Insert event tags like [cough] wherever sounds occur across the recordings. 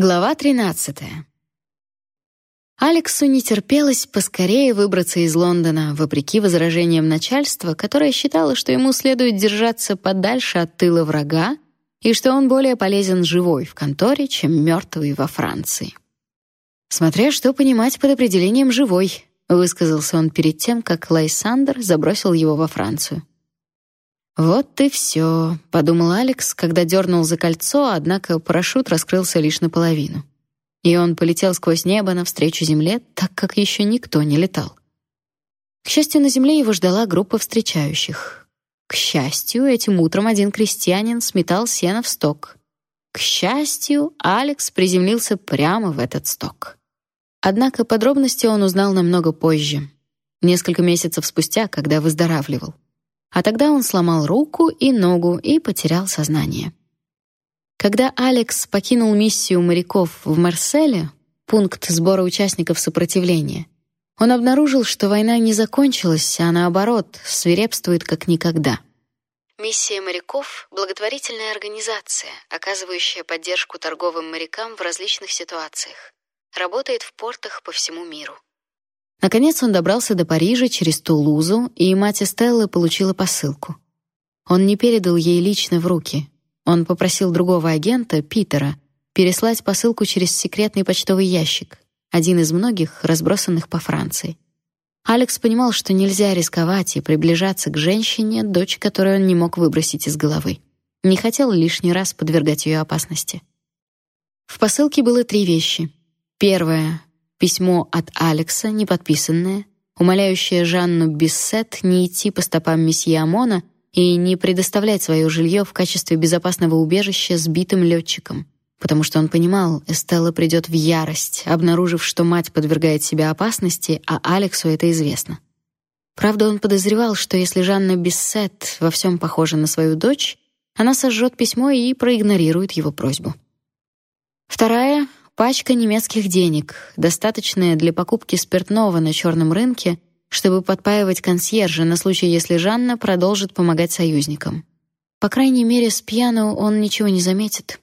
Глава 13. Алексу не терпелось поскорее выбраться из Лондона, вопреки возражениям начальства, которое считало, что ему следует держаться подальше от тыла врага и что он более полезен живой в конторе, чем мертвый во Франции. Смотря что понимать под определением живой, высказался он перед тем, как Лайсандр забросил его во Францию. Вот и все, подумал Алекс, когда дернул за кольцо, однако парашют раскрылся лишь наполовину. И он полетел сквозь небо навстречу земле, так как еще никто не летал. К счастью, на земле его ждала группа встречающих. К счастью, этим утром один крестьянин сметал сено в сток. К счастью, Алекс приземлился прямо в этот сток. Однако подробности он узнал намного позже, несколько месяцев спустя, когда выздоравливал. А тогда он сломал руку и ногу и потерял сознание. Когда Алекс покинул миссию моряков в Марселе, пункт сбора участников сопротивления, он обнаружил, что война не закончилась, а наоборот, свирепствует как никогда. Миссия моряков благотворительная организация, оказывающая поддержку торговым морякам в различных ситуациях. Работает в портах по всему миру. Наконец он добрался до Парижа через Тулузу, и мать Стеллы получила посылку. Он не передал ей лично в руки. Он попросил другого агента, Питера, переслать посылку через секретный почтовый ящик, один из многих, разбросанных по Франции. Алекс понимал, что нельзя рисковать и приближаться к женщине, дочь которой он не мог выбросить из головы. Не хотел лишний раз подвергать ее опасности. В посылке было три вещи. Первое Письмо от Алекса, неподписанное, умоляющее Жанну Биссет не идти по стопам месье Амона и не предоставлять свое жилье в качестве безопасного убежища сбитым летчикам, потому что он понимал, Эстелла придет в ярость, обнаружив, что мать подвергает себя опасности, а Алексу это известно. Правда, он подозревал, что если Жанна Биссет во всем похожа на свою дочь, она сожжет письмо и проигнорирует его просьбу. Вторая Пачка немецких денег, достаточная для покупки спиртного на черном рынке, чтобы подпаивать консьержа на случай, если Жанна продолжит помогать союзникам. По крайней мере, с пьяну он ничего не заметит.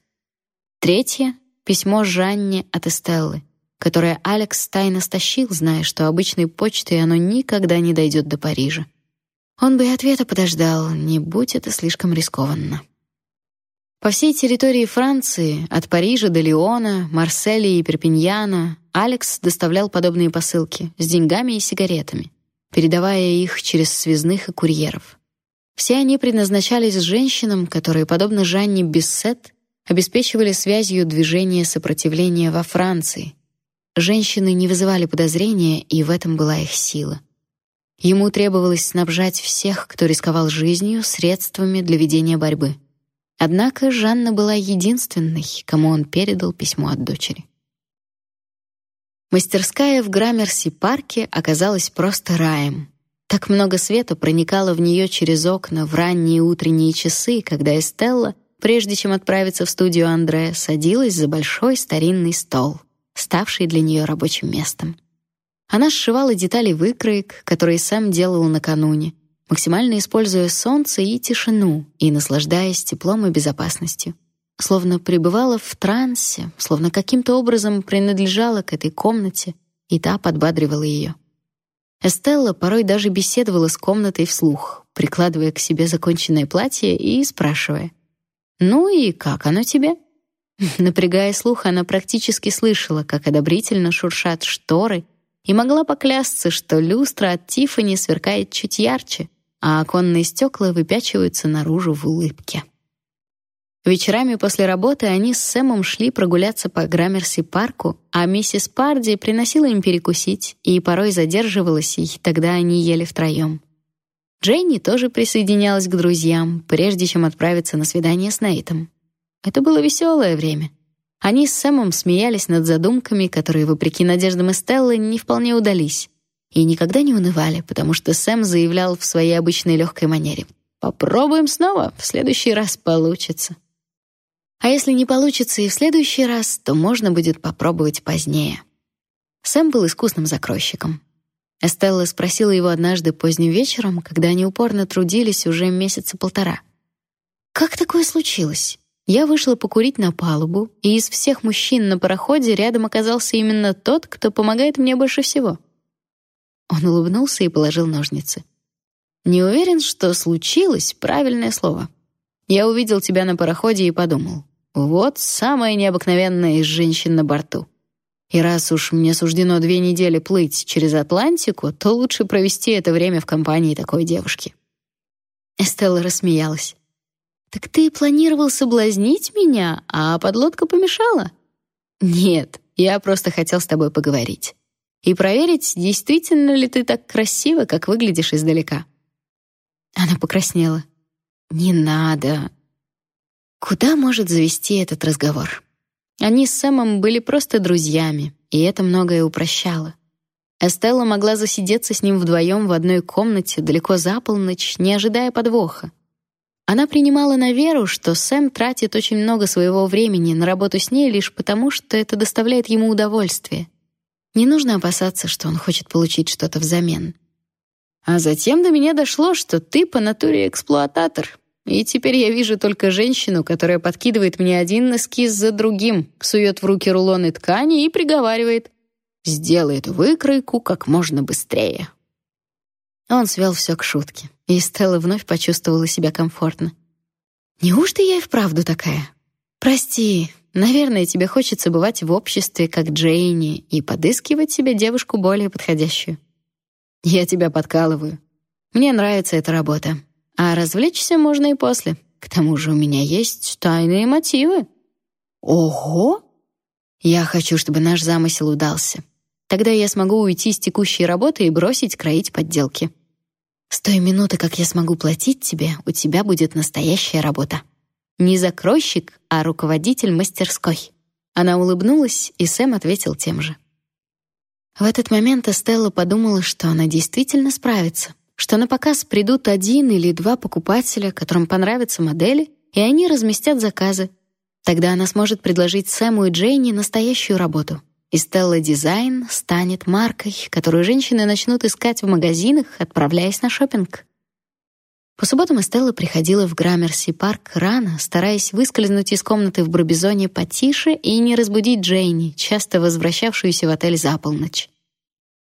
Третье письмо Жанне от Эстеллы, которое Алекс тайно стащил, зная, что обычной почтой оно никогда не дойдет до Парижа. Он бы и ответа подождал, не будь это слишком рискованно. По всей территории Франции, от Парижа до Лиона, Марселя и Перпиньяна, Алекс доставлял подобные посылки с деньгами и сигаретами, передавая их через связных и курьеров. Все они предназначались женщинам, которые, подобно Жанне Биссет, обеспечивали связью движения сопротивления во Франции. Женщины не вызывали подозрения, и в этом была их сила. Ему требовалось снабжать всех, кто рисковал жизнью, средствами для ведения борьбы. Однако Жанна была единственной, кому он передал письмо от дочери. Мастерская в Граммерси-парке оказалась просто раем. Так много света проникало в нее через окна в ранние утренние часы, когда Эстелла, прежде чем отправиться в студию Андре, садилась за большой старинный стол, ставший для нее рабочим местом. Она сшивала детали выкроек, которые сам делал накануне, максимально используя солнце и тишину и наслаждаясь теплом и безопасностью. Словно пребывала в трансе, словно каким-то образом принадлежала к этой комнате, и та подбадривала ее. Эстелла порой даже беседовала с комнатой вслух, прикладывая к себе законченное платье и спрашивая: "Ну и как оно тебе?" Напрягая слух, она практически слышала, как одобрительно шуршат шторы, и могла поклясться, что люстра от Тиффани сверкает чуть ярче, а оконные стекла выпячиваются наружу в улыбке. Вечерами после работы они с Сэмом шли прогуляться по Граммерси-парку, а миссис Парди приносила им перекусить и порой задерживалась, и тогда они ели втроем. Джейни тоже присоединялась к друзьям, прежде чем отправиться на свидание с Нейтом. Это было веселое время. Они с Сэмом смеялись над задумками, которые, вопреки надеждам Эстеллы, не вполне удались и никогда не унывали, потому что Сэм заявлял в своей обычной легкой манере: "Попробуем снова, в следующий раз получится". А если не получится и в следующий раз, то можно будет попробовать позднее. Сэм был искусным закройщиком. Эстелла спросила его однажды поздним вечером, когда они упорно трудились уже месяца полтора. Как такое случилось? Я вышла покурить на палубу, и из всех мужчин на пароходе рядом оказался именно тот, кто помогает мне больше всего. Он улыбнулся и положил ножницы. Не уверен, что случилось правильное слово. Я увидел тебя на пароходе и подумал: вот самая необыкновенная из женщин на борту. И раз уж мне суждено две недели плыть через Атлантику, то лучше провести это время в компании такой девушки. Эстелла рассмеялась. Так ты планировал соблазнить меня, а подлодка помешала? Нет, я просто хотел с тобой поговорить и проверить, действительно ли ты так красива, как выглядишь издалека. Она покраснела. Не надо. Куда может завести этот разговор? Они с Сэмом были просто друзьями, и это многое упрощало. Эстелла могла засидеться с ним вдвоем в одной комнате далеко за полночь, не ожидая подвоха. Она принимала на веру, что Сэм тратит очень много своего времени на работу с ней лишь потому, что это доставляет ему удовольствие. Не нужно опасаться, что он хочет получить что-то взамен. А затем до меня дошло, что ты по натуре эксплуататор, и теперь я вижу только женщину, которая подкидывает мне один эскиз за другим, сует в руки рулоны ткани и приговаривает «Сделай эту выкройку как можно быстрее». Он свел все к шутке, и Стелла вновь почувствовала себя комфортно. «Неужто я и вправду такая? Прости, наверное, тебе хочется бывать в обществе, как Джейни, и подыскивать себе девушку более подходящую. Я тебя подкалываю. Мне нравится эта работа, а развлечься можно и после. К тому же у меня есть тайные мотивы. Ого! Я хочу, чтобы наш замысел удался. Тогда я смогу уйти с текущей работы и бросить кроить подделки. С той минуты, как я смогу платить тебе, у тебя будет настоящая работа. Не закройщик, а руководитель мастерской. Она улыбнулась, и Сэм ответил тем же. В этот момент Эстелла подумала, что она действительно справится что на показ придут один или два покупателя, которым понравятся модели, и они разместят заказы. Тогда она сможет предложить Сэму и Джейни настоящую работу. И Stella Design станет маркой, которую женщины начнут искать в магазинах, отправляясь на шопинг. По субботам Эстелла приходила в Граммерси парк рано, стараясь выскользнуть из комнаты в Бробизоне потише и не разбудить Джейни, часто возвращавшуюся в отель за полночь.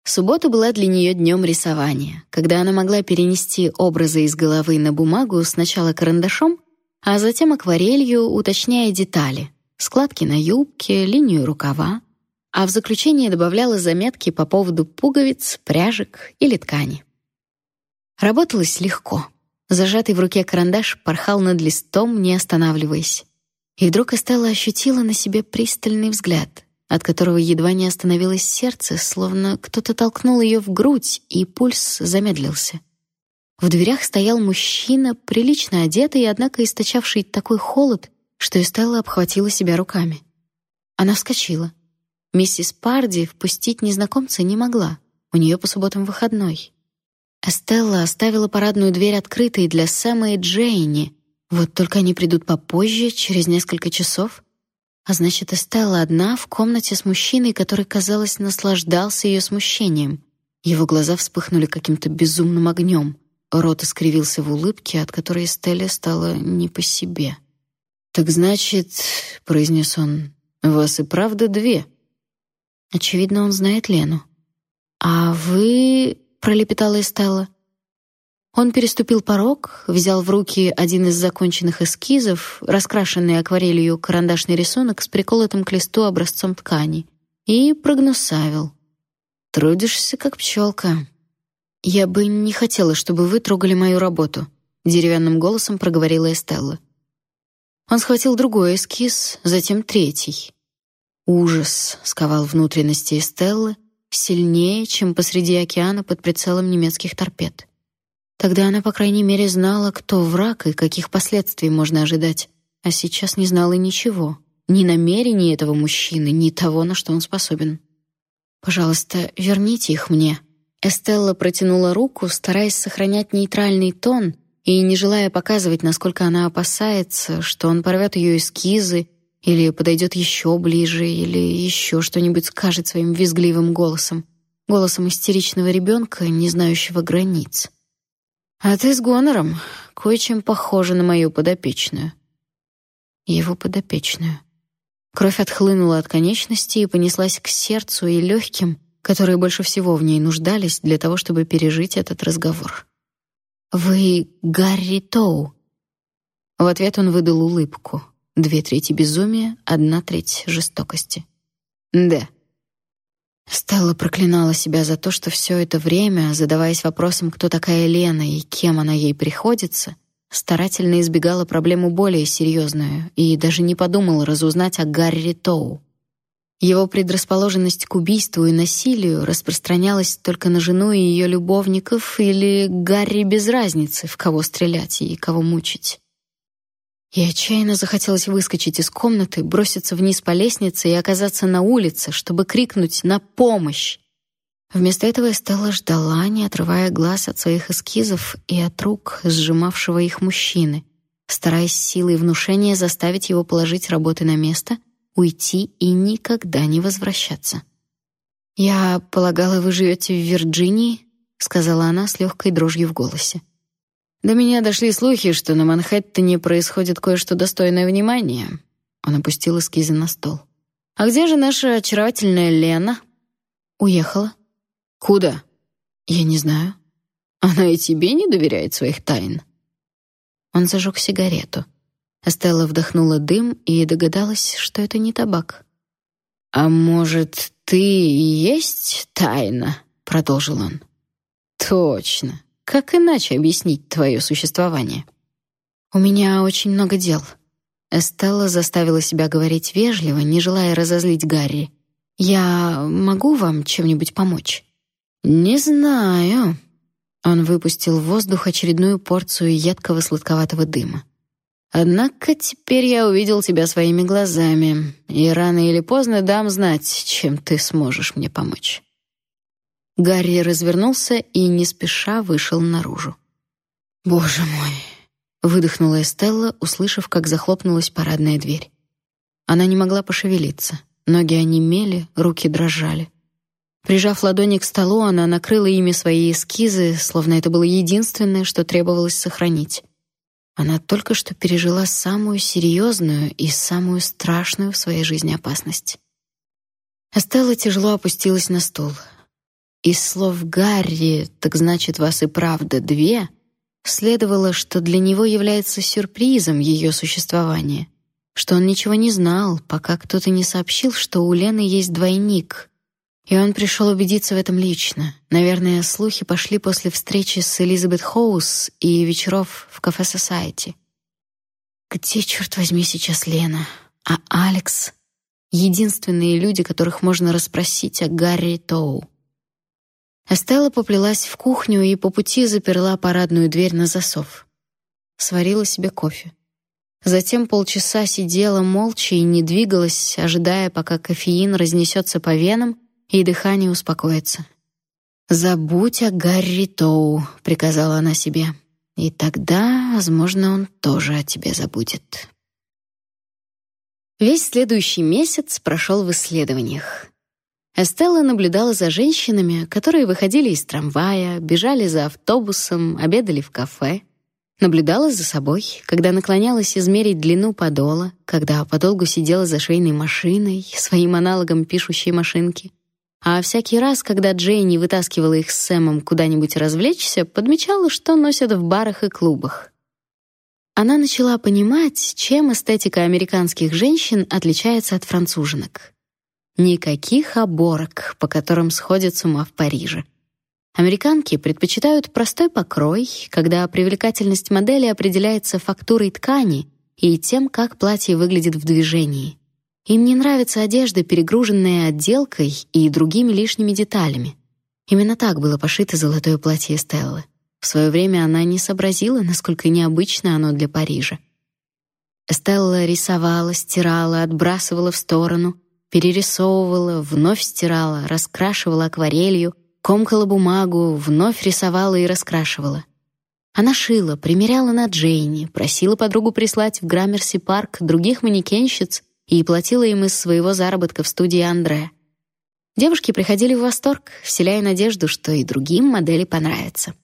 Суббота была для нее днем рисования, когда она могла перенести образы из головы на бумагу сначала карандашом, а затем акварелью, уточняя детали: складки на юбке, линию рукава, а в заключение добавляла заметки по поводу пуговиц, пряжек или ткани. Работалось легко. Зажатый в руке карандаш порхал над листом, не останавливаясь. И вдруг Эстелла ощутила на себе пристальный взгляд от которого едва не остановилось сердце, словно кто-то толкнул ее в грудь, и пульс замедлился. В дверях стоял мужчина, прилично одетый, однако источавший такой холод, что Эстелла обхватила себя руками. Она вскочила. Миссис Парди впустить незнакомца не могла. У нее по субботам выходной. Эстелла оставила парадную дверь открытой для Сэма и Джейни. Вот только они придут попозже, через несколько часов. А значит, Эстелла одна в комнате с мужчиной, который, казалось, наслаждался ее смущением. Его глаза вспыхнули каким-то безумным огнем. Рот искривился в улыбке, от которой Эстелле стало не по себе. «Так значит, — произнес он, — вас и правда две?» Очевидно, он знает Лену. «А вы...» — пролепетала Эстелла. Он переступил порог, взял в руки один из законченных эскизов, раскрашенный акварелью карандашный рисунок с приколотым к листу образцом ткани, и прогнусавил. «Трудишься, как пчелка. Я бы не хотела, чтобы вы трогали мою работу», — деревянным голосом проговорила Эстелла. Он схватил другой эскиз, затем третий. Ужас сковал внутренности Эстеллы сильнее, чем посреди океана под прицелом немецких торпед. Тогда она, по крайней мере, знала, кто враг и каких последствий можно ожидать, а сейчас не знала ничего, ни намерений этого мужчины, ни того, на что он способен. Пожалуйста, верните их мне. Эстелла протянула руку, стараясь сохранять нейтральный тон и не желая показывать, насколько она опасается, что он порвет ее эскизы или подойдет еще ближе, или еще что-нибудь скажет своим визгливым голосом, голосом истеричного ребенка, не знающего границ. А ты с гонором, кое-чем похожа на мою подопечную. его подопечную. Кровь отхлынула от конечности и понеслась к сердцу и легким, которые больше всего в ней нуждались для того, чтобы пережить этот разговор. «Вы Гарри Тоу?» В ответ он выдал улыбку. Две трети безумия, одна треть жестокости. «Да». Стелла проклинала себя за то, что все это время, задаваясь вопросом, кто такая Лена и кем она ей приходится, старательно избегала проблему более серьезную и даже не подумала разузнать о Гарри Тоу. Его предрасположенность к убийству и насилию распространялась только на жену и ее любовников или Гарри без разницы, в кого стрелять и кого мучить. И отчаянно захотелось выскочить из комнаты, броситься вниз по лестнице и оказаться на улице, чтобы крикнуть «На помощь!». Вместо этого Стелла ждала, не отрывая глаз от своих эскизов и от рук, сжимавшего их мужчины, стараясь силой внушения заставить его положить работы на место, уйти и никогда не возвращаться. «Я полагала, вы живете в Вирджинии?» — сказала она с легкой дрожью в голосе. «До меня дошли слухи, что на Манхэттене происходит кое-что достойное внимания». Он опустил эскизы на стол. «А где же наша очаровательная Лена?» «Уехала», Куда? Я не знаю. Она и тебе не доверяет своих тайн. Он зажег сигарету. Стелла вдохнула дым и догадалась, что это не табак. А может, ты и есть тайна, продолжил он. Точно. Как иначе объяснить твое существование? У меня очень много дел. Эстелла заставила себя говорить вежливо, не желая разозлить Гарри. Я могу вам чем-нибудь помочь? «Не знаю». Он выпустил в воздух очередную порцию едкого сладковатого дыма. «Однако теперь я увидел тебя своими глазами, и рано или поздно дам знать, чем ты сможешь мне помочь». Гарри развернулся и не спеша вышел наружу. «Боже мой!» — выдохнула Эстелла, услышав, как захлопнулась парадная дверь. Она не могла пошевелиться. Ноги онемели, руки дрожали. Прижав ладони к столу, она накрыла ими свои эскизы, словно это было единственное, что требовалось сохранить. Она только что пережила самую серьезную и самую страшную в своей жизни опасность. Эстелла тяжело опустилась на стул. Из слов Гарри «так значит, вас и правда две» следовало, что для него является сюрпризом ее существование, что он ничего не знал, пока кто-то не сообщил, что у Лены есть двойник — и он пришел убедиться в этом лично. Наверное, слухи пошли после встречи с Элизабет Хоус и вечеров в кафе Society. Где, черт возьми, сейчас Лена? А Алекс? Единственные люди, которых можно расспросить о Гарри Тоу. Эстелла поплелась в кухню и по пути заперла парадную дверь на засов. Сварила себе кофе. Затем полчаса сидела молча и не двигалась, ожидая, пока кофеин разнесется по венам, и дыхание успокоится. «Забудь о Гарри Тоу», — приказала она себе. «И тогда, возможно, он тоже о тебе забудет». Весь следующий месяц прошел в исследованиях. Эстелла наблюдала за женщинами, которые выходили из трамвая, бежали за автобусом, обедали в кафе. Наблюдала за собой, когда наклонялась измерить длину подола, когда подолгу сидела за швейной машиной, своим аналогом пишущей машинки — а всякий раз, когда Джейни вытаскивала их с Сэмом куда-нибудь развлечься, подмечала, что носят в барах и клубах. Она начала понимать, чем эстетика американских женщин отличается от француженок. Никаких оборок, по которым сходят с ума в Париже. Американки предпочитают простой покрой, когда привлекательность модели определяется фактурой ткани и тем, как платье выглядит в движении. Им не нравится одежда, перегруженная отделкой и другими лишними деталями. Именно так было пошито золотое платье Стеллы. В свое время она не сообразила, насколько необычно оно для Парижа. Стелла рисовала, стирала, отбрасывала в сторону, перерисовывала, вновь стирала, раскрашивала акварелью, комкала бумагу, вновь рисовала и раскрашивала. Она шила, примеряла на Джейни, просила подругу прислать в Граммерси-парк других манекенщиц и платила им из своего заработка в студии Андре. Девушки приходили в восторг, вселяя надежду, что и другим модели понравятся.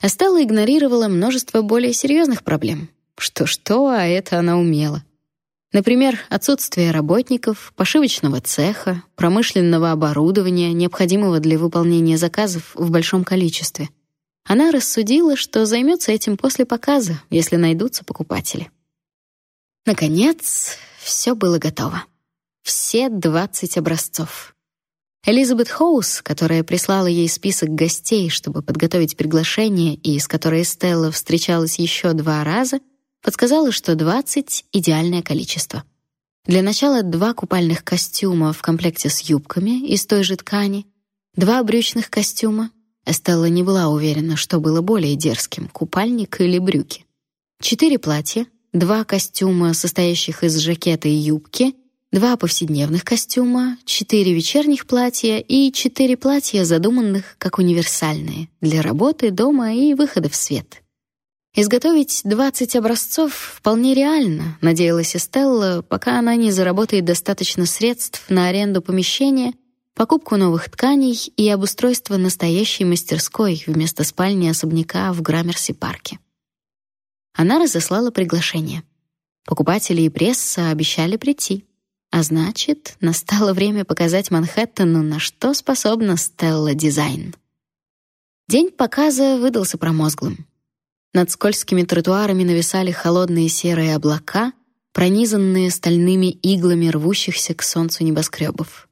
Астелла игнорировала множество более серьезных проблем. Что-что, а это она умела. Например, отсутствие работников, пошивочного цеха, промышленного оборудования, необходимого для выполнения заказов в большом количестве. Она рассудила, что займется этим после показа, если найдутся покупатели. Наконец, все было готово. Все 20 образцов. Элизабет Хоус, которая прислала ей список гостей, чтобы подготовить приглашение, и с которой Стелла встречалась еще два раза, подсказала, что 20 — идеальное количество. Для начала два купальных костюма в комплекте с юбками из той же ткани, два брючных костюма. Эстелла не была уверена, что было более дерзким — купальник или брюки. Четыре платья, два костюма, состоящих из жакета и юбки, два повседневных костюма, четыре вечерних платья и четыре платья, задуманных как универсальные для работы, дома и выхода в свет. Изготовить 20 образцов вполне реально, надеялась Эстелла, пока она не заработает достаточно средств на аренду помещения, покупку новых тканей и обустройство настоящей мастерской вместо спальни особняка в Граммерси-парке. Она разослала приглашение. Покупатели и пресса обещали прийти. А значит, настало время показать Манхэттену, на что способна Стелла Дизайн. День показа выдался промозглым. Над скользкими тротуарами нависали холодные серые облака, пронизанные стальными иглами рвущихся к солнцу небоскребов.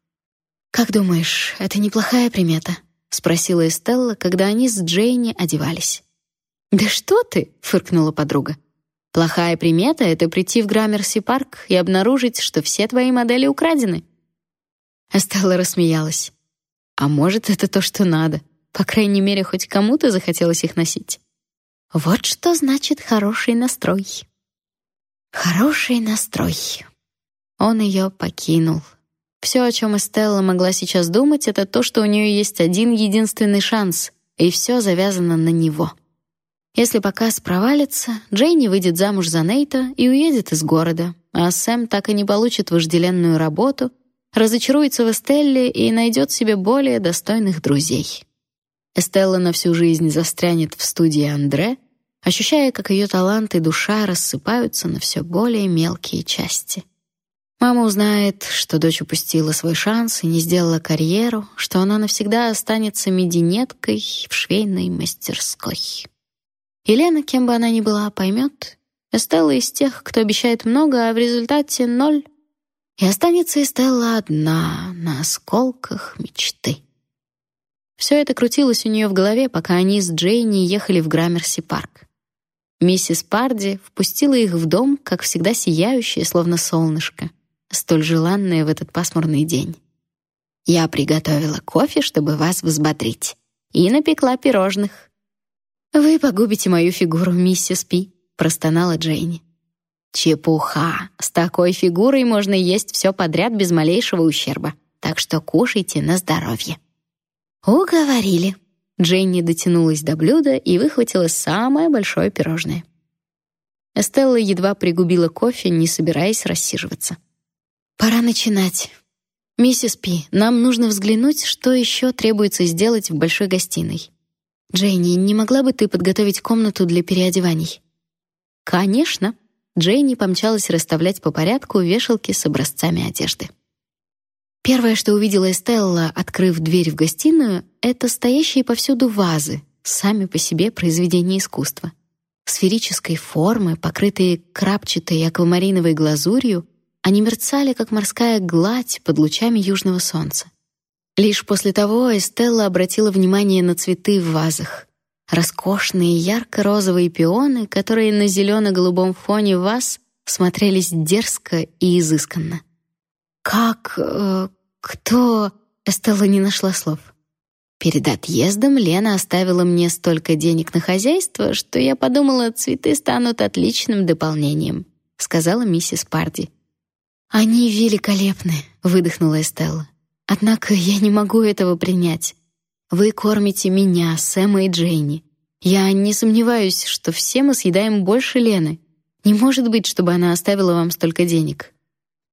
«Как думаешь, это неплохая примета?» — спросила Эстелла, когда они с Джейни одевались. «Да что ты!» — фыркнула подруга. «Плохая примета — это прийти в Граммерси-парк и обнаружить, что все твои модели украдены». Эстелла рассмеялась. «А может, это то, что надо. По крайней мере, хоть кому-то захотелось их носить». Вот что значит хороший настрой. Хороший настрой. Он ее покинул. Все, о чем Эстелла могла сейчас думать, это то, что у нее есть один единственный шанс, и все завязано на него. Если показ провалится, Джейни выйдет замуж за Нейта и уедет из города, а Сэм так и не получит вожделенную работу, разочаруется в Эстелле и найдет себе более достойных друзей. Эстелла на всю жизнь застрянет в студии Андре, ощущая, как ее талант и душа рассыпаются на все более мелкие части. Мама узнает, что дочь упустила свой шанс и не сделала карьеру, что она навсегда останется мединеткой в швейной мастерской. Елена, кем бы она ни была, поймет. Эстелла из тех, кто обещает много, а в результате ноль. И останется Эстелла одна на осколках мечты. Все это крутилось у нее в голове, пока они с Джейни ехали в Граммерси-парк. Миссис Парди впустила их в дом, как всегда сияющее, словно солнышко, столь желанное в этот пасмурный день. «Я приготовила кофе, чтобы вас взбодрить, и напекла пирожных». «Вы погубите мою фигуру, миссис Пи», — простонала Джейни. «Чепуха! С такой фигурой можно есть все подряд без малейшего ущерба, так что кушайте на здоровье». «Уговорили». Дженни дотянулась до блюда и выхватила самое большое пирожное. Эстелла едва пригубила кофе, не собираясь рассиживаться. «Пора начинать. Миссис Пи, нам нужно взглянуть, что еще требуется сделать в большой гостиной. Дженни, не могла бы ты подготовить комнату для переодеваний?» «Конечно». Дженни помчалась расставлять по порядку вешалки с образцами одежды. Первое, что увидела Эстелла, открыв дверь в гостиную, это стоящие повсюду вазы, сами по себе произведения искусства. Сферической формы, покрытые крапчатой аквамариновой глазурью, они мерцали, как морская гладь под лучами южного солнца. Лишь после того Эстелла обратила внимание на цветы в вазах. Роскошные ярко-розовые пионы, которые на зелено-голубом фоне ваз смотрелись дерзко и изысканно. «Как... Э, кто...» Эстелла не нашла слов. Перед отъездом Лена оставила мне столько денег на хозяйство, что я подумала, цветы станут отличным дополнением, сказала миссис Парди. Они великолепны, выдохнула Эстелла. Однако я не могу этого принять. Вы кормите меня, Сэма и Джейни. Я не сомневаюсь, что все мы съедаем больше Лены. Не может быть, чтобы она оставила вам столько денег.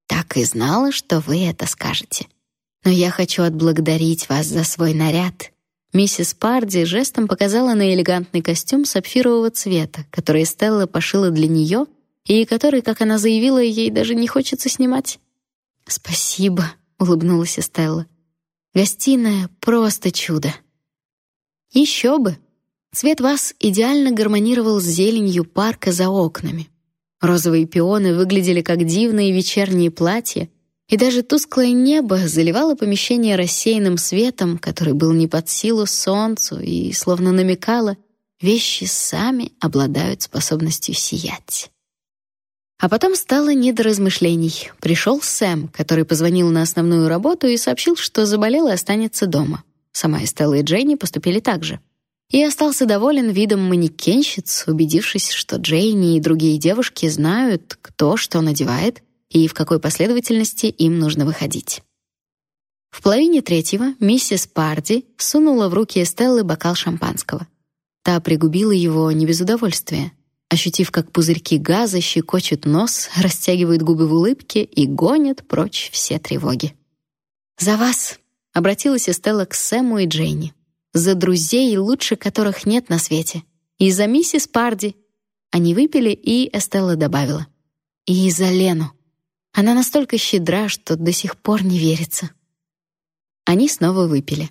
Так и знала, что вы это скажете. Но я хочу отблагодарить вас за свой наряд. Миссис Парди жестом показала на элегантный костюм сапфирового цвета, который Стелла пошила для нее и который, как она заявила, ей даже не хочется снимать. «Спасибо», — улыбнулась Эстелла. «Гостиная — просто чудо». Еще бы! Цвет вас идеально гармонировал с зеленью парка за окнами. Розовые пионы выглядели как дивные вечерние платья, и даже тусклое небо заливало помещение рассеянным светом, который был не под силу солнцу и словно намекало, вещи сами обладают способностью сиять. А потом стало не до размышлений. Пришел Сэм, который позвонил на основную работу и сообщил, что заболел и останется дома. Сама Эстелла и Дженни поступили так же. И остался доволен видом манекенщиц, убедившись, что Джейни и другие девушки знают, кто что надевает и в какой последовательности им нужно выходить. В половине третьего миссис Парди сунула в руки Эстеллы бокал шампанского. Та пригубила его не без удовольствия, ощутив, как пузырьки газа щекочут нос, [laughs] растягивают губы в улыбке и гонят прочь все тревоги. «За вас!» — обратилась Эстелла к Сэму и Джейни. «За друзей, лучше которых нет на свете. И за миссис Парди». Они выпили, и Эстелла добавила. «И за Лену». Она настолько щедра, что до сих пор не верится. Они снова выпили.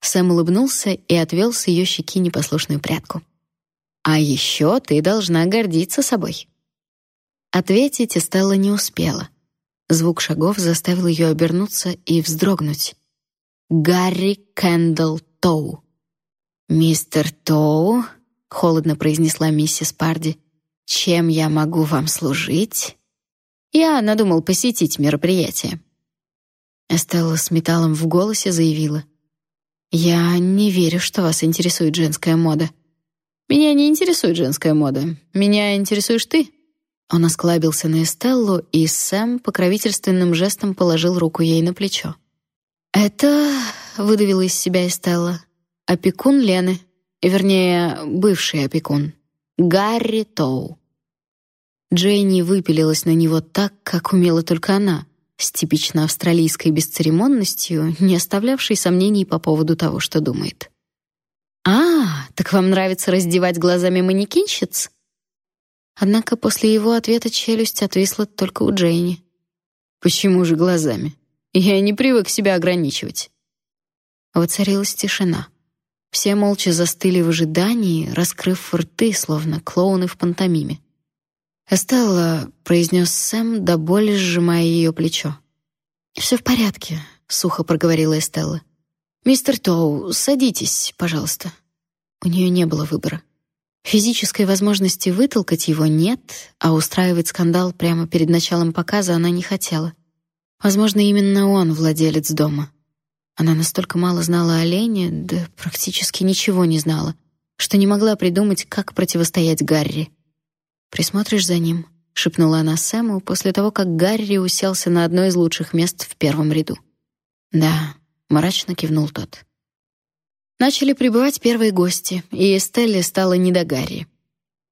Сэм улыбнулся и отвел с ее щеки непослушную прядку. А еще ты должна гордиться собой. Ответить Эстелла не успела. Звук шагов заставил ее обернуться и вздрогнуть. Гарри Кендалл Тоу. Мистер Тоу, холодно произнесла миссис Парди. Чем я могу вам служить? Я надумал посетить мероприятие. Эстелла с металлом в голосе заявила: "Я не верю, что вас интересует женская мода. Меня не интересует женская мода. Меня интересуешь ты". Он осклабился на Эстеллу, и Сэм покровительственным жестом положил руку ей на плечо. "Это", выдавила из себя Эстелла. "Опекун Лены, вернее, бывший опекун, Гарри Тоу". Джейни выпилилась на него так, как умела только она, с типично австралийской бесцеремонностью, не оставлявшей сомнений по поводу того, что думает. «А, так вам нравится раздевать глазами манекенщиц?» Однако после его ответа челюсть отвисла только у Джейни. «Почему же глазами? Я не привык себя ограничивать». Воцарилась тишина. Все молча застыли в ожидании, раскрыв рты, словно клоуны в пантомиме. «Эстелла», — произнес Сэм, до боли сжимая ее плечо. «Все в порядке», — сухо проговорила Эстелла. «Мистер Тоу, садитесь, пожалуйста». У нее не было выбора. Физической возможности вытолкать его нет, а устраивать скандал прямо перед началом показа она не хотела. Возможно, именно он владелец дома. Она настолько мало знала о Лене, да практически ничего не знала, что не могла придумать, как противостоять Гарри. «Присмотришь за ним?» — шепнула она Сэму после того, как Гарри уселся на одно из лучших мест в первом ряду. «Да», — мрачно кивнул тот. Начали прибывать первые гости, и Эстелле стало не до Гарри.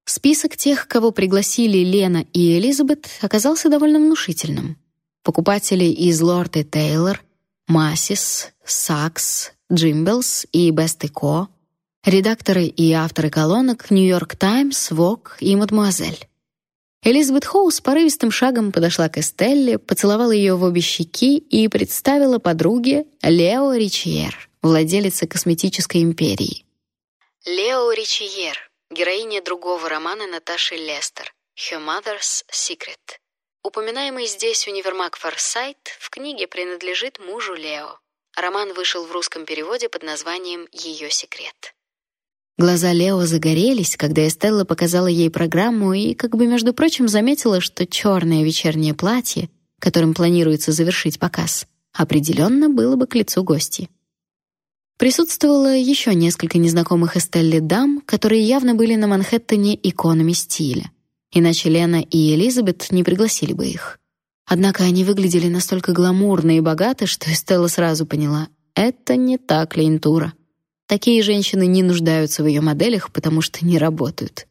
Список тех, кого пригласили Лена и Элизабет, оказался довольно внушительным. Покупатели из Лорд и Тейлор, Массис, Сакс, Джимбелс и Бест Ко, редакторы и авторы колонок «Нью-Йорк Таймс», «Вог» и «Мадемуазель». Элизабет Хоу с порывистым шагом подошла к Эстелле, поцеловала ее в обе щеки и представила подруге Лео Ричиер, владелице косметической империи. Лео Ричиер, героиня другого романа Наташи Лестер «Her Mother's Secret». Упоминаемый здесь универмаг Форсайт в книге принадлежит мужу Лео. Роман вышел в русском переводе под названием «Ее секрет». Глаза Лео загорелись, когда Эстелла показала ей программу и, как бы между прочим, заметила, что черное вечернее платье, которым планируется завершить показ, определенно было бы к лицу гости. Присутствовало еще несколько незнакомых Эстелле дам, которые явно были на Манхэттене иконами стиля. Иначе Лена и Элизабет не пригласили бы их. Однако они выглядели настолько гламурно и богато, что Эстелла сразу поняла — это не та клиентура. Такие женщины не нуждаются в ее моделях, потому что не работают.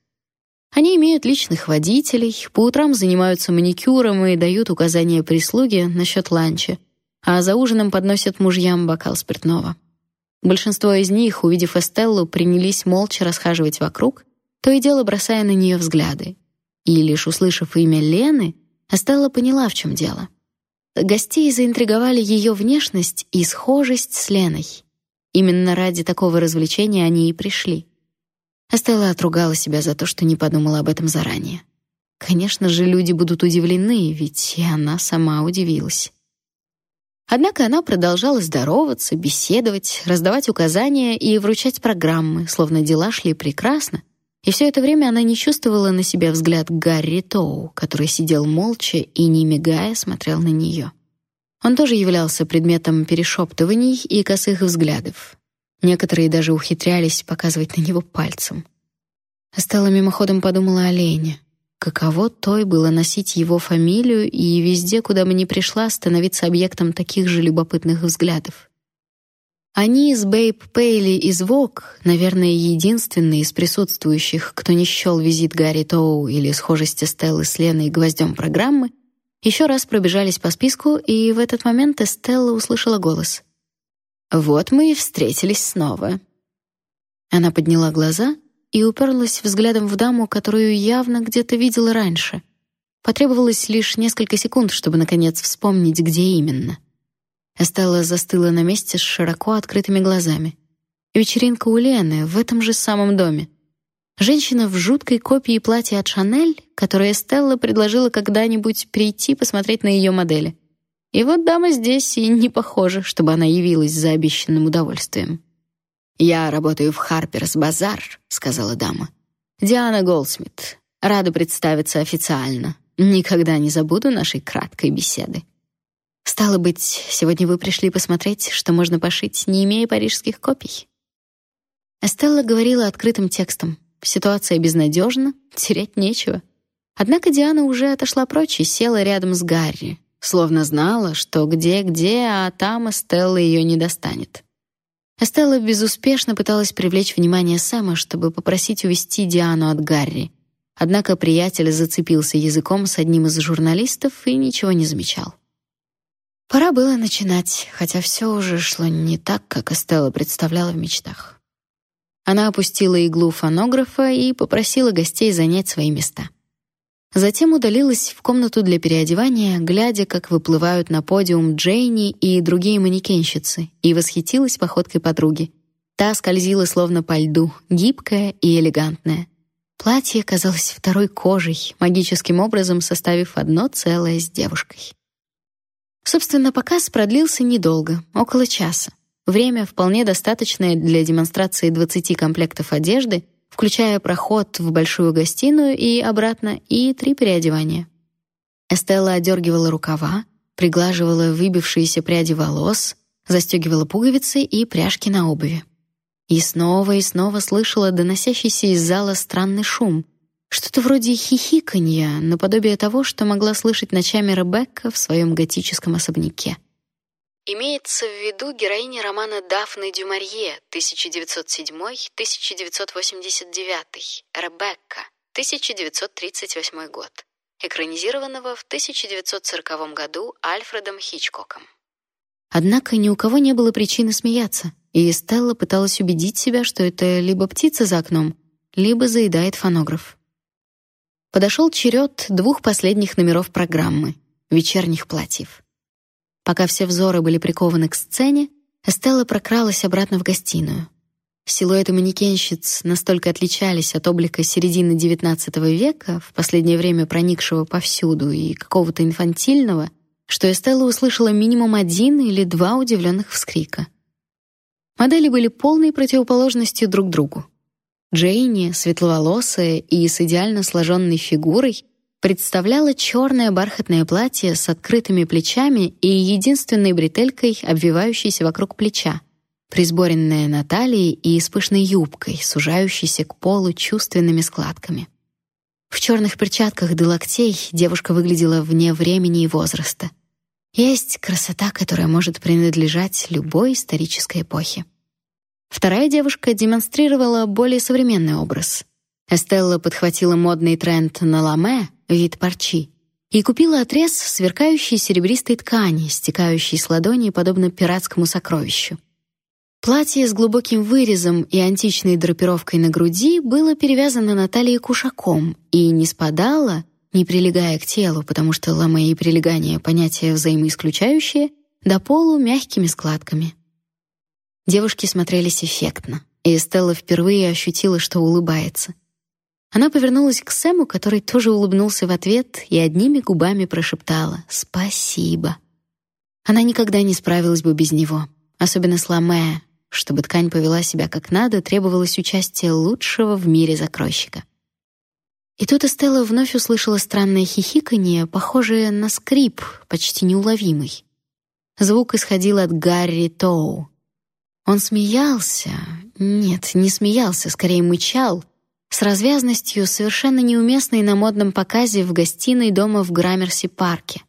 Они имеют личных водителей, по утрам занимаются маникюром и дают указания прислуге насчет ланча, а за ужином подносят мужьям бокал спиртного. Большинство из них, увидев Эстеллу, принялись молча расхаживать вокруг, то и дело бросая на нее взгляды. И лишь услышав имя Лены, Эстелла поняла, в чем дело. Гостей заинтриговали ее внешность и схожесть с Леной. Именно ради такого развлечения они и пришли. Эстелла отругала себя за то, что не подумала об этом заранее. Конечно же, люди будут удивлены, ведь и она сама удивилась. Однако она продолжала здороваться, беседовать, раздавать указания и вручать программы, словно дела шли прекрасно. И все это время она не чувствовала на себе взгляд Гарри Тоу, который сидел молча и не мигая смотрел на нее. Он тоже являлся предметом перешептываний и косых взглядов. Некоторые даже ухитрялись показывать на него пальцем. Стала мимоходом подумала о Лене. Каково той было носить его фамилию и везде, куда бы ни пришла, становиться объектом таких же любопытных взглядов. Они с Бэйб Пейли из Вог, наверное, единственные из присутствующих, кто не счел визит Гарри Тоу или схожесть Стеллы с Леной гвоздем программы, еще раз пробежались по списку, и в этот момент Стелла услышала голос. «Вот мы и встретились снова». Она подняла глаза — и уперлась взглядом в даму, которую явно где-то видела раньше. Потребовалось лишь несколько секунд, чтобы наконец вспомнить, где именно. Эстелла застыла на месте с широко открытыми глазами. Вечеринка у Лены в этом же самом доме. Женщина в жуткой копии платья от Шанель, которое Стелла предложила когда-нибудь прийти посмотреть на ее модели. И вот дама здесь и не похоже, чтобы она явилась за обещанным удовольствием. «Я работаю в Харперс Базар», — сказала дама. «Диана Голдсмит. Рада представиться официально. Никогда не забуду нашей краткой беседы». «Стало быть, сегодня вы пришли посмотреть, что можно пошить, не имея парижских копий?» Эстелла говорила открытым текстом. Ситуация безнадежна, терять нечего. Однако Диана уже отошла прочь и села рядом с Гарри, словно знала, что где-где, а там Эстелла ее не достанет. Эстелла безуспешно пыталась привлечь внимание Сэма, чтобы попросить увести Диану от Гарри. Однако приятель зацепился языком с одним из журналистов и ничего не замечал. Пора было начинать, хотя все уже шло не так, как Эстелла представляла в мечтах. Она опустила иглу фонографа и попросила гостей занять свои места. Затем удалилась в комнату для переодевания, глядя, как выплывают на подиум Джейни и другие манекенщицы, и восхитилась походкой подруги. Та скользила словно по льду, гибкая и элегантная. Платье казалось второй кожей, магическим образом составив одно целое с девушкой. Собственно, показ продлился недолго, около часа. Время вполне достаточное для демонстрации 20 комплектов одежды — включая проход в большую гостиную и обратно, и три переодевания. Эстелла одергивала рукава, приглаживала выбившиеся пряди волос, застегивала пуговицы и пряжки на обуви. И снова и снова слышала доносящийся из зала странный шум, что-то вроде хихиканья, наподобие того, что могла слышать ночами Ребекка в своем готическом особняке. Имеется в виду героиня романа Дафны Дюмарье 1907-1989, Ребекка, 1938 год, экранизированного в 1940 году Альфредом Хичкоком. Однако ни у кого не было причины смеяться, и Стелла пыталась убедить себя, что это либо птица за окном, либо заедает фонограф. Подошел черед двух последних номеров программы — вечерних платьев. Пока все взоры были прикованы к сцене, Эстелла прокралась обратно в гостиную. Силуэты манекенщиц настолько отличались от облика середины XIX века, в последнее время проникшего повсюду и какого-то инфантильного, что Эстелла услышала минимум один или два удивленных вскрика. Модели были полной противоположностью друг другу. Джейни, светловолосая и с идеально сложенной фигурой, представляла черное бархатное платье с открытыми плечами и единственной бретелькой, обвивающейся вокруг плеча, присборенная на талии и с пышной юбкой, сужающейся к полу чувственными складками. В черных перчатках до локтей девушка выглядела вне времени и возраста. Есть красота, которая может принадлежать любой исторической эпохе. Вторая девушка демонстрировала более современный образ. Эстелла подхватила модный тренд на ламе, вид парчи, и купила отрез сверкающей серебристой ткани, стекающей с ладони подобно пиратскому сокровищу. Платье с глубоким вырезом и античной драпировкой на груди было перевязано на талии кушаком и не спадало, не прилегая к телу, потому что ламе и прилегание — понятия взаимоисключающие, до полу мягкими складками. Девушки смотрелись эффектно, и Стелла впервые ощутила, что улыбается. Она повернулась к Сэму, который тоже улыбнулся в ответ и одними губами прошептала «Спасибо». Она никогда не справилась бы без него, особенно с Ламея. Чтобы ткань повела себя как надо, требовалось участие лучшего в мире закройщика. И тут Эстелла вновь услышала странное хихиканье, похожее на скрип, почти неуловимый. Звук исходил от Гарри Тоу. Он смеялся. Нет, не смеялся, скорее мычал, с развязностью, совершенно неуместной на модном показе в гостиной дома в Граммерси-парке.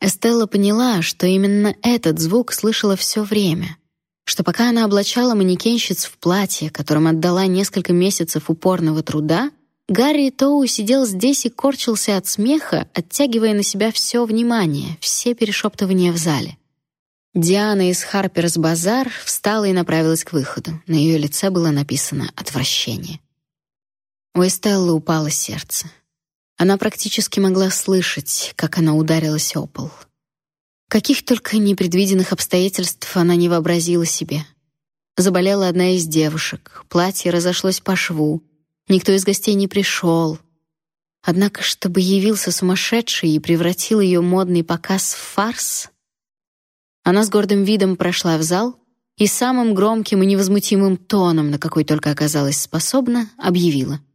Эстелла поняла, что именно этот звук слышала все время, что пока она облачала манекенщиц в платье, которым отдала несколько месяцев упорного труда, Гарри Тоу сидел здесь и корчился от смеха, оттягивая на себя все внимание, все перешептывания в зале. Диана из Харперс Базар встала и направилась к выходу. На ее лице было написано отвращение. У Эстеллы упало сердце. Она практически могла слышать, как она ударилась о пол. Каких только непредвиденных обстоятельств она не вообразила себе. Заболела одна из девушек, платье разошлось по шву, никто из гостей не пришел. Однако, чтобы явился сумасшедший и превратил ее модный показ в фарс, она с гордым видом прошла в зал и самым громким и невозмутимым тоном, на какой только оказалась способна, объявила —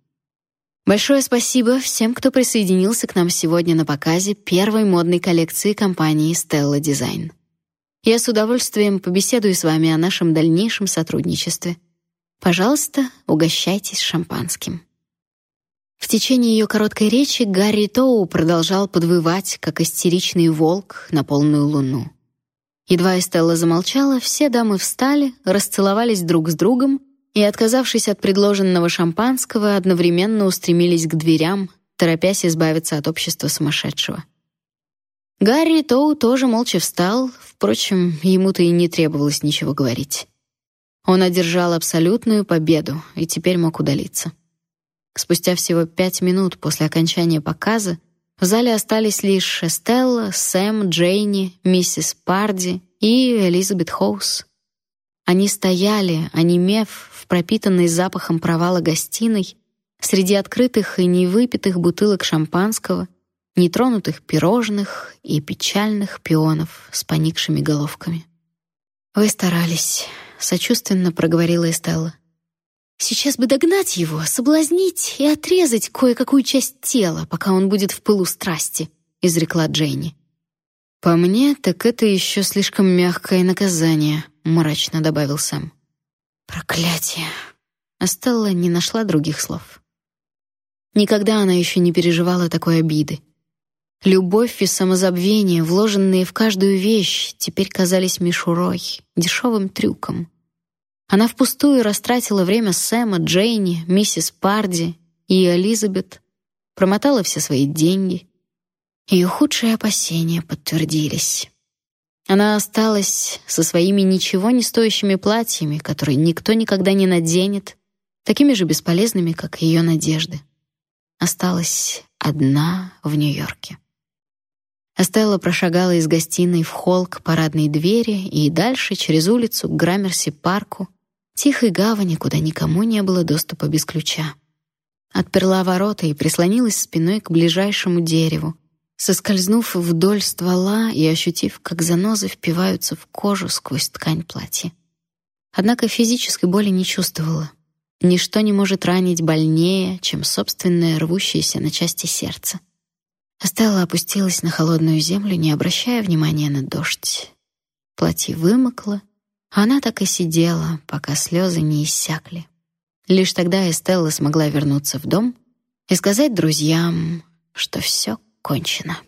Большое спасибо всем, кто присоединился к нам сегодня на показе первой модной коллекции компании Stella Design. Я с удовольствием побеседую с вами о нашем дальнейшем сотрудничестве. Пожалуйста, угощайтесь шампанским. В течение ее короткой речи Гарри Тоу продолжал подвывать, как истеричный волк на полную луну. Едва Эстелла замолчала, все дамы встали, расцеловались друг с другом и, отказавшись от предложенного шампанского, одновременно устремились к дверям, торопясь избавиться от общества сумасшедшего. Гарри Тоу тоже молча встал, впрочем, ему-то и не требовалось ничего говорить. Он одержал абсолютную победу и теперь мог удалиться. Спустя всего пять минут после окончания показа в зале остались лишь Эстелла, Сэм, Джейни, миссис Парди и Элизабет Хоус. Они стояли, онемев в пропитанной запахом провала гостиной, среди открытых и невыпитых бутылок шампанского, нетронутых пирожных и печальных пионов с поникшими головками. «Вы старались», — сочувственно проговорила Эстелла. «Сейчас бы догнать его, соблазнить и отрезать кое-какую часть тела, пока он будет в пылу страсти», — изрекла Дженни. «По мне, так это еще слишком мягкое наказание», мрачно добавил Сэм. Проклятие. Астелла не нашла других слов. Никогда она еще не переживала такой обиды. Любовь и самозабвение, вложенные в каждую вещь, теперь казались мишурой, дешевым трюком. Она впустую растратила время Сэма, Джейни, миссис Парди и Элизабет, промотала все свои деньги. Ее худшие опасения подтвердились. Она осталась со своими ничего не стоящими платьями, которые никто никогда не наденет, такими же бесполезными, как ее надежды. Осталась одна в Нью-Йорке. Эстелла прошагала из гостиной в холл к парадной двери и дальше через улицу к Граммерси-парку, тихой гавани, куда никому не было доступа без ключа. Отперла ворота и прислонилась спиной к ближайшему дереву, соскользнув вдоль ствола и ощутив, как занозы впиваются в кожу сквозь ткань платья. Однако физической боли не чувствовала. Ничто не может ранить больнее, чем собственное рвущееся на части сердце. Стелла опустилась на холодную землю, не обращая внимания на дождь. Платье вымокло, она так и сидела, пока слезы не иссякли. Лишь тогда Эстелла смогла вернуться в дом и сказать друзьям, что все кончено.